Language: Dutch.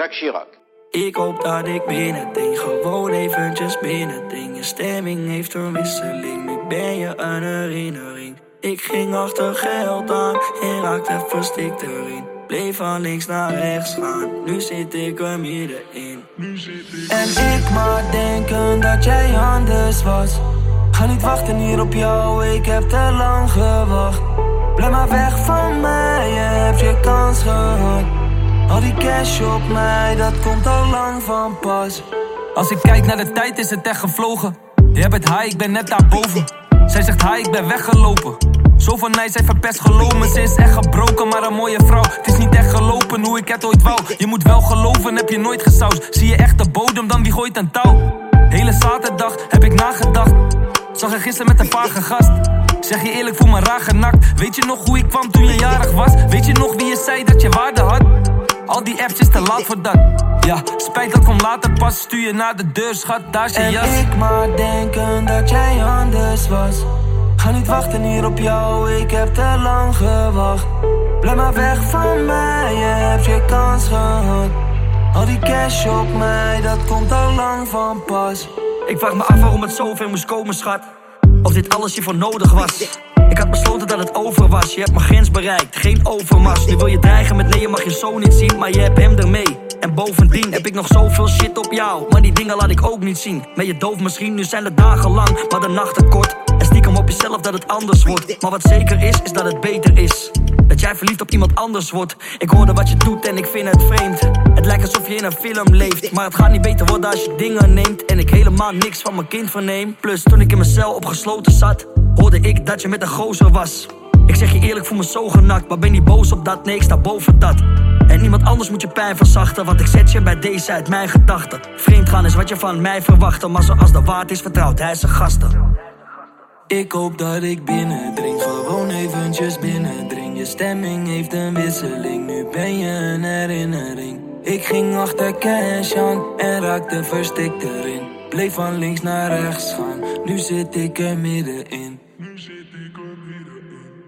Jacques Chirac. Ik hoop dat ik binnending, gewoon eventjes binnending. Je stemming heeft een wisseling, nu ben je een herinnering. Ik ging achter geld aan en raakte verstikt erin. Bleef van links naar rechts gaan, nu zit ik er middenin. En ik maar denken dat jij anders was. Ga niet wachten hier op jou, ik heb te lang gewacht. Blijf maar weg van mij, je hebt je kans gehad. Al die cash op mij, dat komt al lang van pas. Als ik kijk naar de tijd is het echt gevlogen. Je bent high, ik ben net daarboven. Zij zegt hi, ik ben weggelopen. Zo van mij, zij verpest geloven. Ze is echt gebroken, maar een mooie vrouw. Het is niet echt gelopen hoe ik het ooit wou. Je moet wel geloven, heb je nooit gesausd. Zie je echt de bodem, dan wie gooit een touw? Hele zaterdag heb ik nagedacht. Zag er gisteren met een paar gast. Zeg je eerlijk, voel me raar genakt. Weet je nog hoe ik kwam toen je jarig was? Weet je nog wie je zei dat je waarde had? Al die apps is te laat voor dat. Ja, spijt dat komt later pas. Stuur je naar de deur, schat, daar is je En jas. ik maar denken dat jij anders was. Ga niet wachten hier op jou, ik heb te lang gewacht. Blijf maar weg van mij, je hebt je kans gehad. Al die cash op mij, dat komt al lang van pas. Ik vraag me af waarom het zoveel moest komen, schat. Of dit alles hiervoor nodig was. Ik had besloten dat het over was. Je hebt mijn grens bereikt, geen overmars. Nu wil je dreigen met nee, je mag je zo niet zien, maar je hebt hem ermee. En bovendien heb ik nog zoveel shit op jou. Maar die dingen laat ik ook niet zien. Ben je doof misschien, nu zijn de dagen lang, maar de nachten kort. En stiekem op jezelf dat het anders wordt. Maar wat zeker is, is dat het beter is. Dat jij verliefd op iemand anders wordt. Ik hoorde wat je doet en ik vind het vreemd. Het lijkt alsof je in een film leeft. Maar het gaat niet beter worden als je dingen neemt. En ik helemaal niks van mijn kind verneem. Plus, toen ik in mijn cel opgesloten zat, hoorde ik dat je met een gozer was. Ik zeg je eerlijk, voel me zo genakt. Maar ben niet boos op dat, nee, ik sta boven dat. En niemand anders moet je pijn verzachten. Want ik zet je bij deze uit mijn gedachten. Vreemd gaan is wat je van mij verwachtte. Maar zoals de waard is, vertrouwt hij zijn gasten. Ik hoop dat ik binnendring, gewoon eventjes binnendring. Je stemming heeft een wisseling, nu ben je een herinnering. Ik ging achter cash en raakte verstikt erin. Bleef van links naar rechts gaan, nu zit ik er middenin. Nu zit ik er middenin.